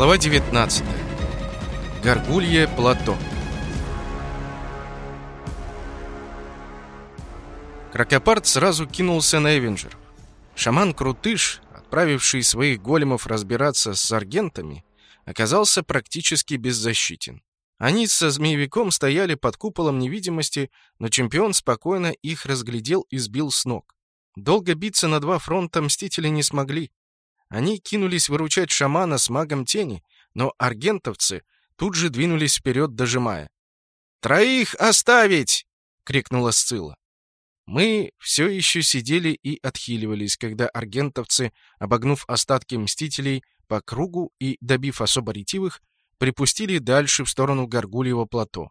Глава 19. Горгулье плато. Кракопарт сразу кинулся на Эвенджер. Шаман Крутыш, отправивший своих големов разбираться с аргентами, оказался практически беззащитен. Они со змеевиком стояли под куполом невидимости, но чемпион спокойно их разглядел и сбил с ног. Долго биться на два фронта мстители не смогли. Они кинулись выручать шамана с магом тени, но аргентовцы тут же двинулись вперед, дожимая. «Троих оставить!» — крикнула Сцилла. Мы все еще сидели и отхиливались, когда аргентовцы, обогнув остатки мстителей по кругу и добив особо ретивых, припустили дальше в сторону Горгульего плато.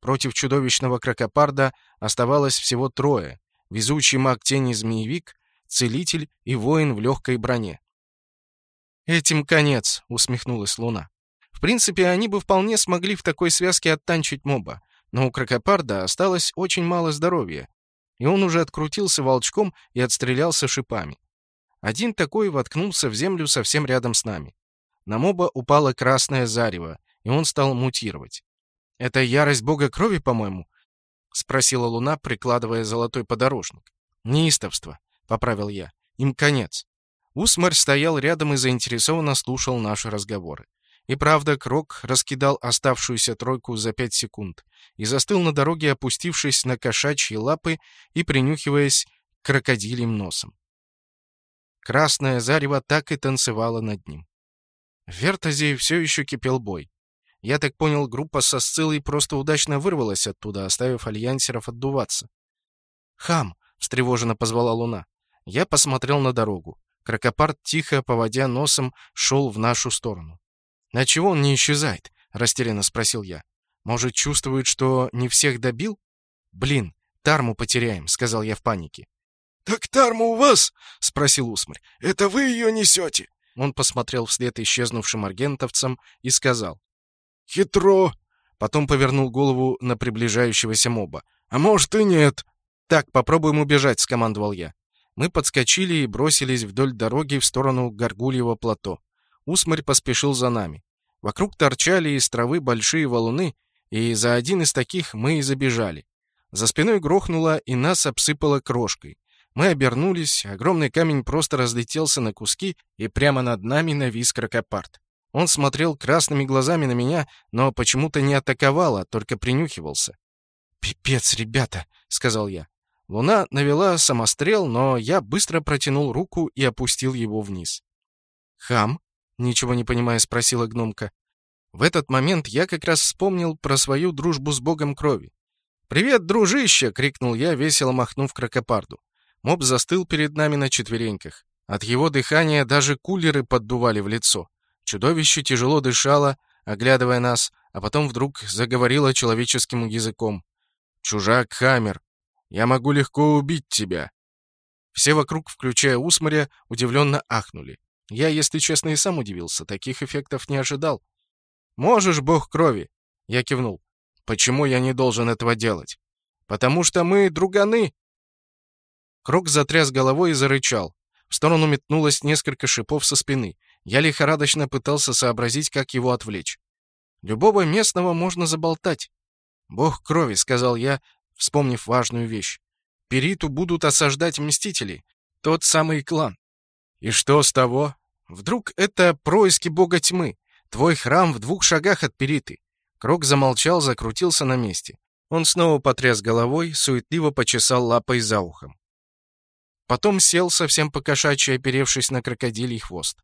Против чудовищного крокопарда оставалось всего трое — везучий маг тени змеевик, целитель и воин в легкой броне. «Этим конец», — усмехнулась Луна. «В принципе, они бы вполне смогли в такой связке оттанчить моба, но у Крокопарда осталось очень мало здоровья, и он уже открутился волчком и отстрелялся шипами. Один такой воткнулся в землю совсем рядом с нами. На моба упало красное зарево, и он стал мутировать. «Это ярость бога крови, по-моему?» — спросила Луна, прикладывая золотой подорожник. «Неистовство», — поправил я. «Им конец». Усмарь стоял рядом и заинтересованно слушал наши разговоры. И правда, Крок раскидал оставшуюся тройку за пять секунд и застыл на дороге, опустившись на кошачьи лапы и принюхиваясь крокодилем носом. Красное зарево так и танцевало над ним. В Вертазе все еще кипел бой. Я так понял, группа со Сцилой просто удачно вырвалась оттуда, оставив альянсеров отдуваться. «Хам!» — встревоженно позвала Луна. Я посмотрел на дорогу. Крокопарт, тихо, поводя носом, шел в нашу сторону. «На чего он не исчезает?» — растерянно спросил я. «Может, чувствует, что не всех добил?» «Блин, Тарму потеряем», — сказал я в панике. «Так Тарма у вас?» — спросил Усмарь. «Это вы ее несете?» Он посмотрел вслед исчезнувшим аргентовцам и сказал. «Хитро!» Потом повернул голову на приближающегося моба. «А может и нет!» «Так, попробуем убежать», — скомандовал я. Мы подскочили и бросились вдоль дороги в сторону Горгульего плато. Усмарь поспешил за нами. Вокруг торчали из травы большие валуны, и за один из таких мы и забежали. За спиной грохнуло, и нас обсыпало крошкой. Мы обернулись, огромный камень просто разлетелся на куски, и прямо над нами навис крокопарт. Он смотрел красными глазами на меня, но почему-то не атаковал, а только принюхивался. «Пипец, ребята!» — сказал я. Луна навела самострел, но я быстро протянул руку и опустил его вниз. «Хам?» — ничего не понимая спросила гномка. В этот момент я как раз вспомнил про свою дружбу с богом крови. «Привет, дружище!» — крикнул я, весело махнув крокопарду. Моб застыл перед нами на четвереньках. От его дыхания даже кулеры поддували в лицо. Чудовище тяжело дышало, оглядывая нас, а потом вдруг заговорило человеческим языком. «Чужак Хаммер, я могу легко убить тебя!» Все вокруг, включая Усмаря, удивленно ахнули. Я, если честно, и сам удивился. Таких эффектов не ожидал. «Можешь, бог крови!» Я кивнул. «Почему я не должен этого делать?» «Потому что мы друганы!» Крок затряс головой и зарычал. В сторону метнулось несколько шипов со спины. Я лихорадочно пытался сообразить, как его отвлечь. Любого местного можно заболтать. «Бог крови», — сказал я, вспомнив важную вещь. Периту будут осаждать мстители, тот самый клан. И что с того? Вдруг это происки бога тьмы, твой храм в двух шагах от Периты. Крок замолчал, закрутился на месте. Он снова потряс головой, суетливо почесал лапой за ухом. Потом сел, совсем покошачьи, оперевшись на крокодилий хвост.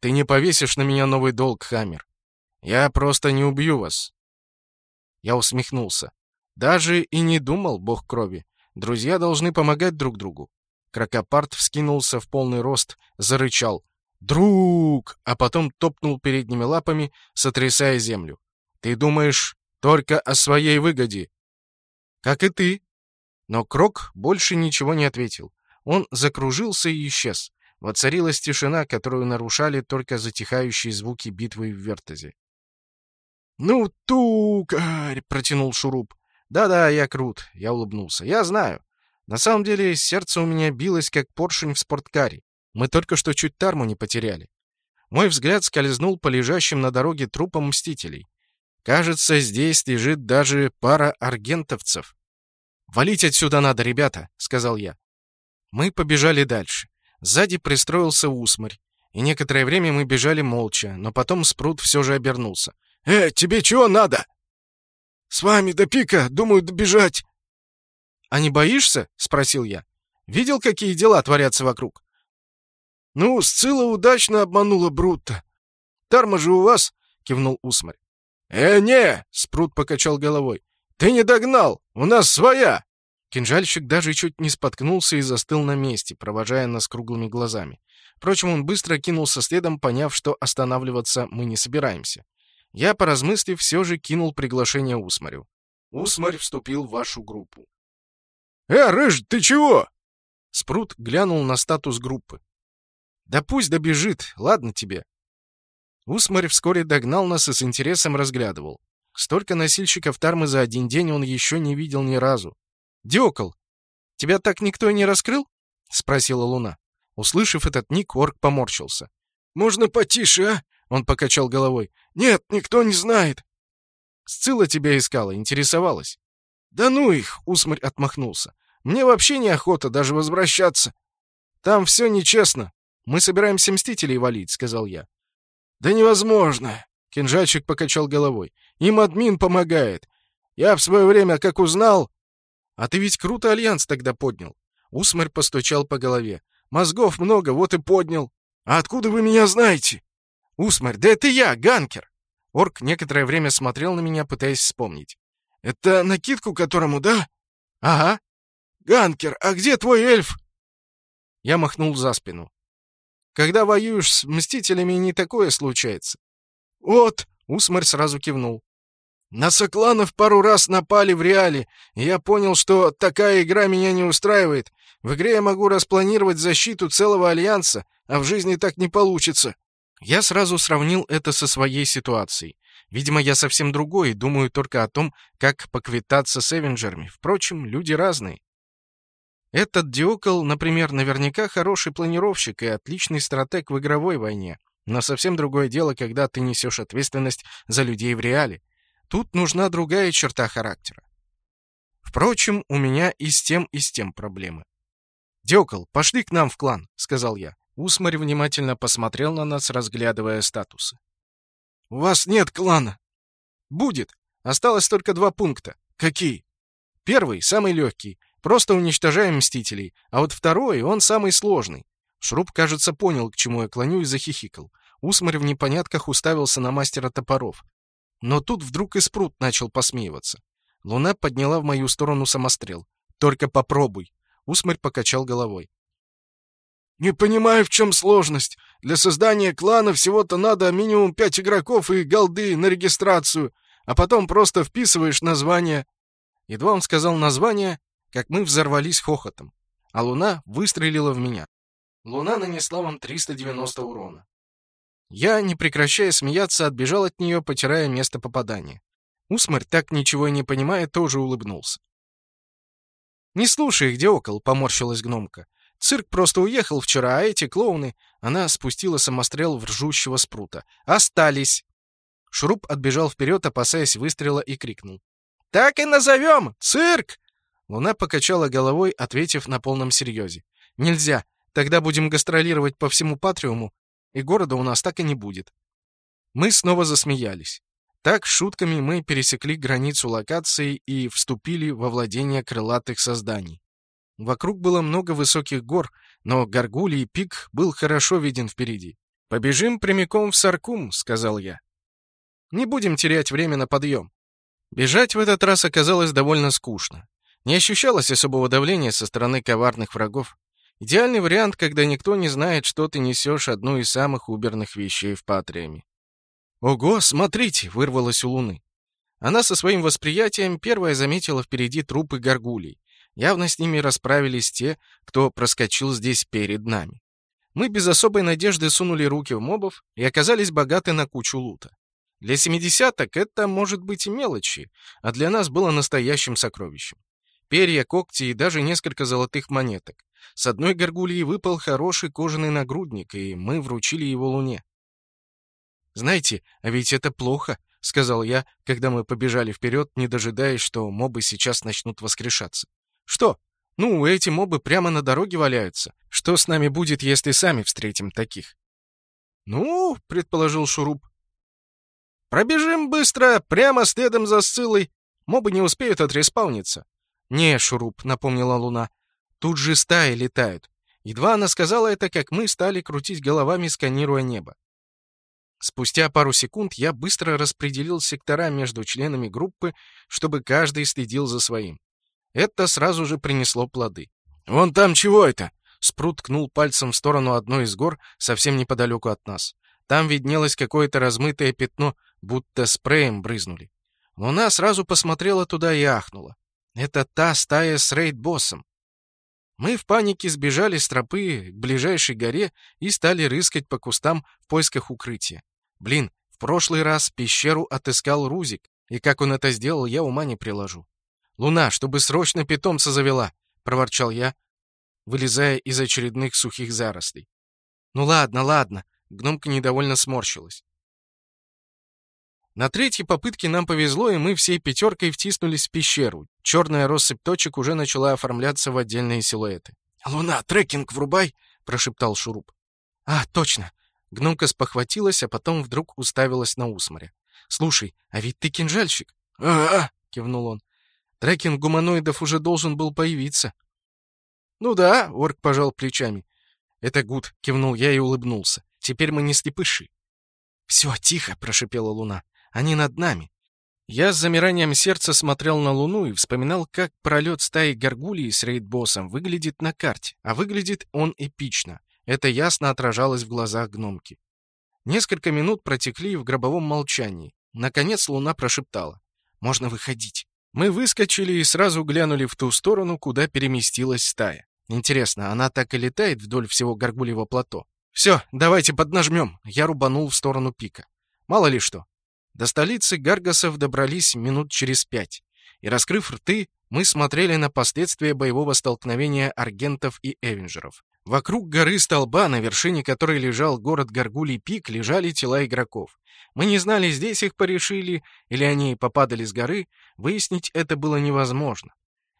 «Ты не повесишь на меня новый долг, Хаммер. Я просто не убью вас». Я усмехнулся. Даже и не думал, бог крови. Друзья должны помогать друг другу. Крокопарт вскинулся в полный рост, зарычал. «Друг!» а потом топнул передними лапами, сотрясая землю. «Ты думаешь только о своей выгоде?» «Как и ты». Но Крок больше ничего не ответил. Он закружился и исчез. Воцарилась тишина, которую нарушали только затихающие звуки битвы в Вертазе. «Ну, тукарь!» — протянул Шуруп. «Да-да, я крут», — я улыбнулся. «Я знаю. На самом деле, сердце у меня билось, как поршень в спорткаре. Мы только что чуть тарму не потеряли». Мой взгляд скользнул по лежащим на дороге трупам мстителей. Кажется, здесь лежит даже пара аргентовцев. «Валить отсюда надо, ребята», — сказал я. Мы побежали дальше. Сзади пристроился усмарь. И некоторое время мы бежали молча, но потом Спрут все же обернулся. «Э, тебе чего надо?» «С вами до пика, думаю, добежать». «А не боишься?» — спросил я. «Видел, какие дела творятся вокруг?» «Ну, Сцилла удачно обманула Брутта. Тарма же у вас?» — кивнул Усмарь. «Э, не!» — Спрут покачал головой. «Ты не догнал! У нас своя!» Кинжальщик даже чуть не споткнулся и застыл на месте, провожая нас круглыми глазами. Впрочем, он быстро кинулся следом, поняв, что останавливаться мы не собираемся. Я, поразмыслив, все же кинул приглашение Усмарю. Усмарь вступил в вашу группу. «Э, Рыж, ты чего?» Спрут глянул на статус группы. «Да пусть добежит, ладно тебе». Усмарь вскоре догнал нас и с интересом разглядывал. Столько носильщиков Тармы за один день он еще не видел ни разу. «Диокол, тебя так никто и не раскрыл?» — спросила Луна. Услышав этот ник, орк поморщился. «Можно потише, а?» — он покачал головой. «Нет, никто не знает». «Сцилла тебя искала, интересовалась». «Да ну их!» — Усмарь отмахнулся. «Мне вообще неохота даже возвращаться. Там все нечестно. Мы собираемся мстителей валить», — сказал я. «Да невозможно!» — кинжальчик покачал головой. «Им админ помогает. Я в свое время, как узнал...» «А ты ведь круто альянс тогда поднял». Усмарь постучал по голове. Мозгов много, вот и поднял. А откуда вы меня знаете? Усмарь, да это я, Ганкер. Орк некоторое время смотрел на меня, пытаясь вспомнить. Это накидку которому, да? Ага. Ганкер, а где твой эльф? Я махнул за спину. Когда воюешь с мстителями, не такое случается. Вот, Усмарь сразу кивнул. На сокланов пару раз напали в реале, и я понял, что такая игра меня не устраивает. В игре я могу распланировать защиту целого альянса, а в жизни так не получится. Я сразу сравнил это со своей ситуацией. Видимо, я совсем другой и думаю только о том, как поквитаться с Эвенджерами. Впрочем, люди разные. Этот Диокол, например, наверняка хороший планировщик и отличный стратег в игровой войне. Но совсем другое дело, когда ты несешь ответственность за людей в реале. Тут нужна другая черта характера. Впрочем, у меня и с тем, и с тем проблемы. «Дёкол, пошли к нам в клан», — сказал я. Усмарь внимательно посмотрел на нас, разглядывая статусы. «У вас нет клана». «Будет. Осталось только два пункта». «Какие?» «Первый, самый легкий. Просто уничтожаем Мстителей. А вот второй, он самый сложный». Шруб, кажется, понял, к чему я клоню, и захихикал. Усмарь в непонятках уставился на мастера топоров. Но тут вдруг и спрут начал посмеиваться. Луна подняла в мою сторону самострел. «Только попробуй!» Усмарь покачал головой. «Не понимаю, в чем сложность. Для создания клана всего-то надо минимум пять игроков и голды на регистрацию, а потом просто вписываешь название». Едва он сказал название, как мы взорвались хохотом, а Луна выстрелила в меня. Луна нанесла вам 390 урона. Я, не прекращая смеяться, отбежал от нее, потирая место попадания. Усмарь, так ничего и не понимая, тоже улыбнулся. «Не слушай где окол», — поморщилась гномка. «Цирк просто уехал вчера, а эти клоуны...» Она спустила самострел в ржущего спрута. «Остались!» Шуруп отбежал вперед, опасаясь выстрела, и крикнул. «Так и назовем! Цирк!» Луна покачала головой, ответив на полном серьезе. «Нельзя. Тогда будем гастролировать по всему Патриуму, и города у нас так и не будет». Мы снова засмеялись. Так, шутками мы пересекли границу локации и вступили во владение крылатых созданий. Вокруг было много высоких гор, но Гаргулий пик был хорошо виден впереди. «Побежим прямиком в Саркум», — сказал я. «Не будем терять время на подъем». Бежать в этот раз оказалось довольно скучно. Не ощущалось особого давления со стороны коварных врагов. Идеальный вариант, когда никто не знает, что ты несешь одну из самых уберных вещей в Патриаме. «Ого, смотрите!» — вырвалось у Луны. Она со своим восприятием первая заметила впереди трупы горгулей. Явно с ними расправились те, кто проскочил здесь перед нами. Мы без особой надежды сунули руки в мобов и оказались богаты на кучу лута. Для семидесяток это, может быть, и мелочи, а для нас было настоящим сокровищем. Перья, когти и даже несколько золотых монеток. С одной горгульи выпал хороший кожаный нагрудник, и мы вручили его Луне. «Знаете, а ведь это плохо», — сказал я, когда мы побежали вперед, не дожидаясь, что мобы сейчас начнут воскрешаться. «Что? Ну, эти мобы прямо на дороге валяются. Что с нами будет, если сами встретим таких?» «Ну, — предположил Шуруп, — пробежим быстро, прямо следом за ссылой. Мобы не успеют отреспауниться». «Не, Шуруп», — напомнила Луна, — «тут же стаи летают». Едва она сказала это, как мы стали крутить головами, сканируя небо. Спустя пару секунд я быстро распределил сектора между членами группы, чтобы каждый следил за своим. Это сразу же принесло плоды. «Вон там чего это?» Спрут ткнул пальцем в сторону одной из гор, совсем неподалеку от нас. Там виднелось какое-то размытое пятно, будто спреем брызнули. Луна сразу посмотрела туда и ахнула. Это та стая с рейд-боссом. Мы в панике сбежали с тропы к ближайшей горе и стали рыскать по кустам в поисках укрытия. Блин, в прошлый раз пещеру отыскал Рузик, и как он это сделал, я ума не приложу. «Луна, чтобы срочно питомца завела!» — проворчал я, вылезая из очередных сухих зарослей. «Ну ладно, ладно», — гномка недовольно сморщилась. На третьей попытке нам повезло, и мы всей пятеркой втиснулись в пещеру. Черная россыпь точек уже начала оформляться в отдельные силуэты. «Луна, трекинг врубай!» — прошептал Шуруп. «А, точно!» Гномка спохватилась, а потом вдруг уставилась на Усмаря. «Слушай, а ведь ты кинжальщик!» «А-а!» — кивнул он. «Трекинг гуманоидов уже должен был появиться». «Ну да», — орк пожал плечами. «Это гуд», — кивнул я и улыбнулся. «Теперь мы не слепыши». «Все, тихо», — прошипела луна. Они над нами. Я с замиранием сердца смотрел на Луну и вспоминал, как пролет стаи горгулий с рейдбоссом выглядит на карте. А выглядит он эпично. Это ясно отражалось в глазах гномки. Несколько минут протекли в гробовом молчании. Наконец Луна прошептала. «Можно выходить». Мы выскочили и сразу глянули в ту сторону, куда переместилась стая. Интересно, она так и летает вдоль всего горгульего плато? «Все, давайте поднажмем!» Я рубанул в сторону пика. Мало ли что. До столицы Гаргасов добрались минут через пять, и, раскрыв рты, мы смотрели на последствия боевого столкновения аргентов и эвенджеров. Вокруг горы столба, на вершине которой лежал город Гаргулий Пик, лежали тела игроков. Мы не знали, здесь их порешили, или они попадали с горы, выяснить это было невозможно.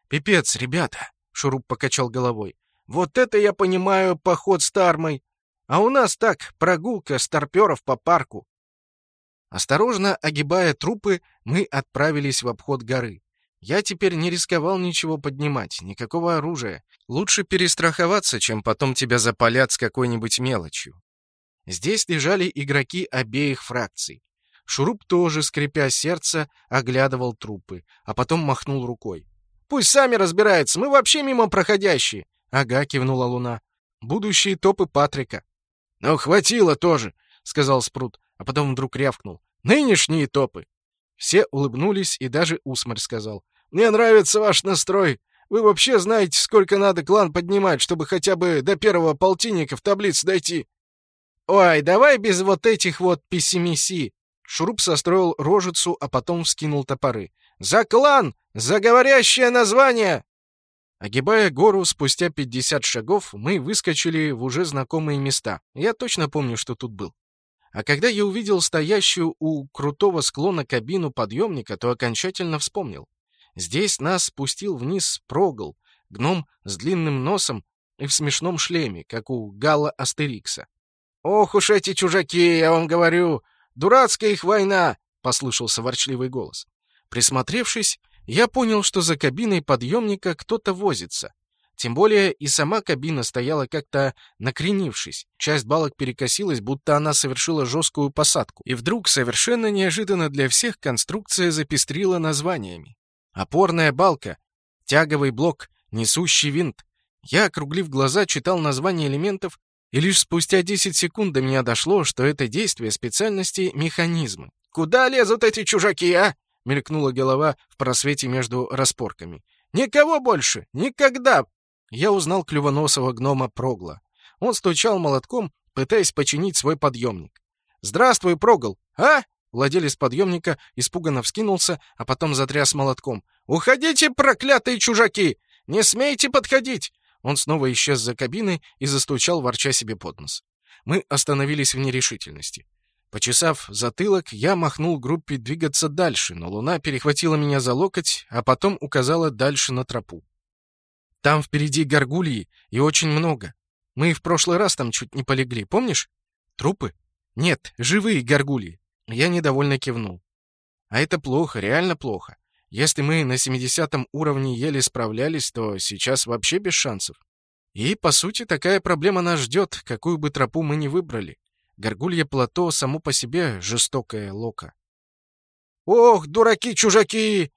«Пипец, ребята!» — Шуруп покачал головой. «Вот это я понимаю поход с Тармой! А у нас так, прогулка старперов по парку. Осторожно огибая трупы, мы отправились в обход горы. Я теперь не рисковал ничего поднимать, никакого оружия. Лучше перестраховаться, чем потом тебя запалят с какой-нибудь мелочью. Здесь лежали игроки обеих фракций. Шуруп тоже, скрипя сердце, оглядывал трупы, а потом махнул рукой. «Пусть сами разбираются, мы вообще мимо проходящие!» «Ага», — кивнула Луна. «Будущие топы Патрика». «Ну, хватило тоже», — сказал Спрут а потом вдруг рявкнул. «Нынешние топы!» Все улыбнулись, и даже Усмарь сказал. «Мне нравится ваш настрой. Вы вообще знаете, сколько надо клан поднимать, чтобы хотя бы до первого полтинника в таблице дойти?» «Ой, давай без вот этих вот пессимиси!» Шуруп состроил рожицу, а потом вскинул топоры. «За клан! За говорящее название!» Огибая гору, спустя 50 шагов, мы выскочили в уже знакомые места. Я точно помню, что тут был. А когда я увидел стоящую у крутого склона кабину подъемника, то окончательно вспомнил. Здесь нас спустил вниз Прогл, гном с длинным носом и в смешном шлеме, как у Гала Астерикса. «Ох уж эти чужаки, я вам говорю! Дурацкая их война!» — послышался ворчливый голос. Присмотревшись, я понял, что за кабиной подъемника кто-то возится. Тем более и сама кабина стояла как-то накренившись. Часть балок перекосилась, будто она совершила жесткую посадку. И вдруг, совершенно неожиданно для всех, конструкция запестрила названиями. Опорная балка, тяговый блок, несущий винт. Я, округлив глаза, читал названия элементов, и лишь спустя 10 секунд до меня дошло, что это действие специальности механизмы. «Куда лезут эти чужаки, а?» — мелькнула голова в просвете между распорками. «Никого больше! Никогда! я узнал клювоносого гнома Прогла. Он стучал молотком, пытаясь починить свой подъемник. «Здравствуй, Прогл!» «А?» Владелец подъемника испуганно вскинулся, а потом затряс молотком. «Уходите, проклятые чужаки! Не смейте подходить!» Он снова исчез за кабиной и застучал, ворча себе под нос. Мы остановились в нерешительности. Почесав затылок, я махнул группе двигаться дальше, но луна перехватила меня за локоть, а потом указала дальше на тропу. Там впереди горгульи, и очень много. Мы в прошлый раз там чуть не полегли, помнишь? Трупы? Нет, живые горгульи. Я недовольно кивнул. А это плохо, реально плохо. Если мы на 70 уровне еле справлялись, то сейчас вообще без шансов. И, по сути, такая проблема нас ждет, какую бы тропу мы ни выбрали. Горгулье плато само по себе жестокая лока. «Ох, дураки-чужаки!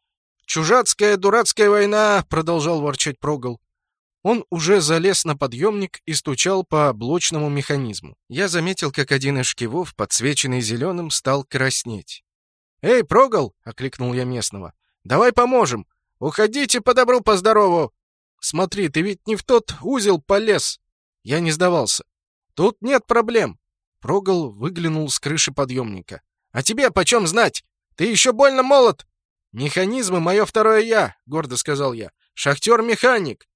Чужацкая дурацкая война!» — продолжал ворчать Прогол. Он уже залез на подъемник и стучал по блочному механизму. Я заметил, как один из шкивов, подсвеченный зеленым, стал краснеть. «Эй, Прогол!» — окликнул я местного. «Давай поможем! Уходите по добру, по здорову! Смотри, ты ведь не в тот узел полез!» Я не сдавался. «Тут нет проблем. Прогол выглянул с крыши подъемника. «А тебе почем знать? Ты еще больно молод!» «Механизмы — мое второе «я», — гордо сказал я. «Шахтер-механик».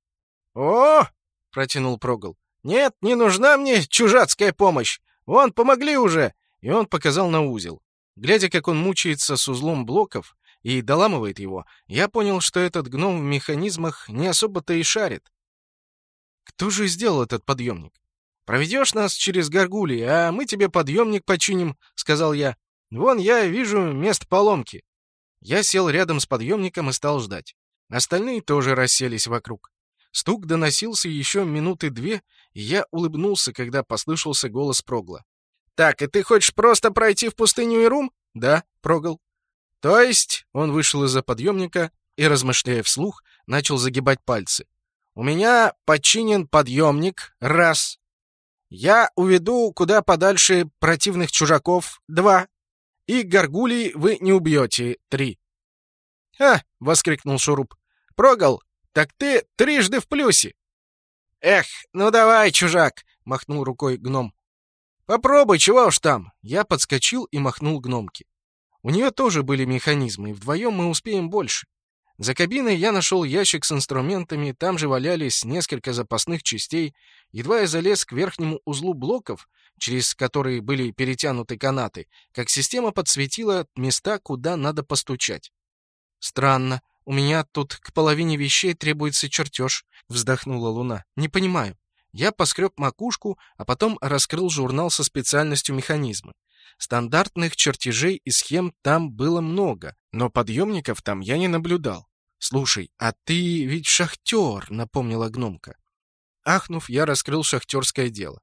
«О!» — протянул Прогол. «Нет, не нужна мне чужацкая помощь. Вон, помогли уже!» И он показал на узел. Глядя, как он мучается с узлом блоков и доламывает его, я понял, что этот гном в механизмах не особо-то и шарит. Кто же сделал этот подъемник? «Проведешь нас через горгули, а мы тебе подъемник починим», — сказал я. «Вон я вижу место поломки». Я сел рядом с подъемником и стал ждать. Остальные тоже расселись вокруг. Стук доносился еще минуты две, и я улыбнулся, когда послышался голос Прогла. «Так, и ты хочешь просто пройти в пустыню Ирум?» «Да, Прогл». «То есть...» — он вышел из-за подъемника и, размышляя вслух, начал загибать пальцы. «У меня подчинен подъемник, раз. Я уведу куда подальше противных чужаков. Два. И горгулей вы не убьете. Три. «Ха!» — воскликнул Шуруп. «Прогал, так ты трижды в плюсе!» «Эх, ну давай, чужак!» — махнул рукой гном. «Попробуй, чего уж там!» Я подскочил и махнул гномке. У нее тоже были механизмы, и вдвоем мы успеем больше. За кабиной я нашел ящик с инструментами, там же валялись несколько запасных частей. Едва я залез к верхнему узлу блоков, через которые были перетянуты канаты, как система подсветила места, куда надо постучать. «Странно, у меня тут к половине вещей требуется чертеж», — вздохнула Луна. «Не понимаю». Я поскреб макушку, а потом раскрыл журнал со специальностью механизма. Стандартных чертежей и схем там было много, но подъемников там я не наблюдал. «Слушай, а ты ведь шахтер», — напомнила гномка. Ахнув, я раскрыл шахтерское дело.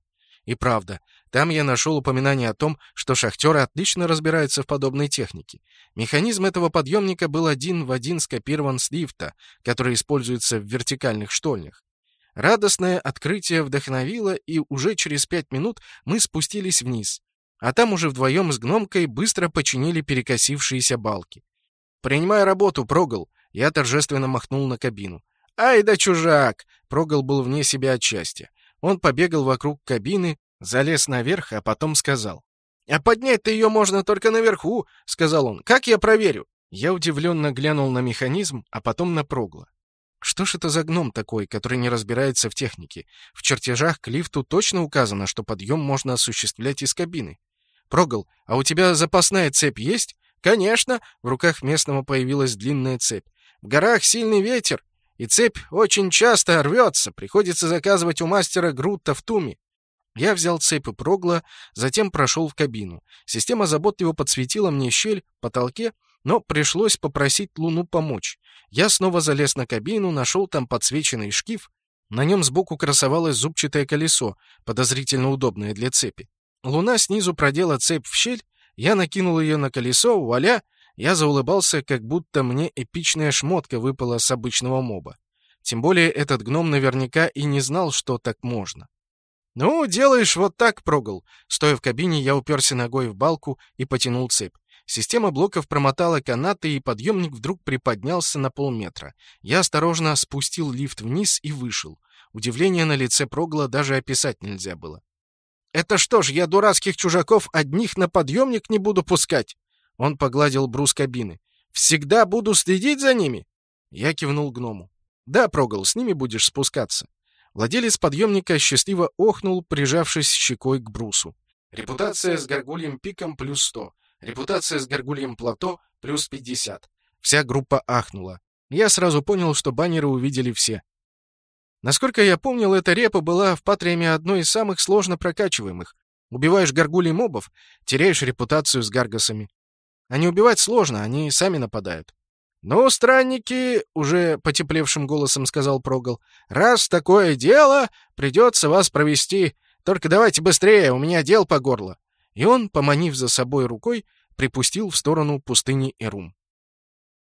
И правда, там я нашел упоминание о том, что шахтеры отлично разбираются в подобной технике. Механизм этого подъемника был один в один скопирован с лифта, который используется в вертикальных штольнях. Радостное открытие вдохновило, и уже через пять минут мы спустились вниз, а там уже вдвоем с гномкой быстро починили перекосившиеся балки. «Принимай работу, Прогол!» Я торжественно махнул на кабину. «Ай да чужак!» Прогол был вне себя от счастья. Он побегал вокруг кабины, залез наверх, а потом сказал. «А поднять-то ее можно только наверху», — сказал он. «Как я проверю?» Я удивленно глянул на механизм, а потом на Прогла. Что ж это за гном такой, который не разбирается в технике? В чертежах к лифту точно указано, что подъем можно осуществлять из кабины. «Прогл, а у тебя запасная цепь есть?» «Конечно!» — в руках местного появилась длинная цепь. «В горах сильный ветер, и цепь очень часто рвется. Приходится заказывать у мастера Грутта в Туме». Я взял цепь и прогла, затем прошел в кабину. Система заботливо подсветила мне щель в потолке, но пришлось попросить Луну помочь. Я снова залез на кабину, нашел там подсвеченный шкив. На нем сбоку красовалось зубчатое колесо, подозрительно удобное для цепи. Луна снизу продела цепь в щель, я накинул ее на колесо, вуаля! Я заулыбался, как будто мне эпичная шмотка выпала с обычного моба. Тем более этот гном наверняка и не знал, что так можно. «Ну, делаешь вот так, Прогол!» Стоя в кабине, я уперся ногой в балку и потянул цепь. Система блоков промотала канаты, и подъемник вдруг приподнялся на полметра. Я осторожно спустил лифт вниз и вышел. Удивление на лице Прогла даже описать нельзя было. «Это что ж, я дурацких чужаков одних на подъемник не буду пускать?» Он погладил брус кабины. «Всегда буду следить за ними?» Я кивнул гному. «Да, Прогол, с ними будешь спускаться». Владелец подъемника счастливо охнул, прижавшись щекой к брусу. Репутация с Гаргульем пиком плюс 100. Репутация с Гаргульем плато плюс 50. Вся группа ахнула. Я сразу понял, что баннеры увидели все. Насколько я помнил, эта репа была в Патриаме одной из самых сложно прокачиваемых. Убиваешь горгулей мобов, теряешь репутацию с гаргасами. Не убивать сложно, они сами нападают. «Ну, странники», — уже потеплевшим голосом сказал Прогол, — «раз такое дело, придется вас провести. Только давайте быстрее, у меня дел по горло». И он, поманив за собой рукой, припустил в сторону пустыни Ирум.